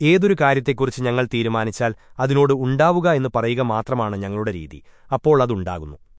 ഏതൊരു കാര്യത്തെക്കുറിച്ച് ഞങ്ങൾ തീരുമാനിച്ചാൽ അതിനോട് ഉണ്ടാവുക എന്ന് പറയുക മാത്രമാണ് ഞങ്ങളുടെ രീതി. അപ്പോൾ അതുണ്ടാകുന്നു